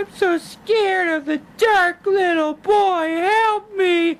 I'm so scared of the dark little boy. Help me!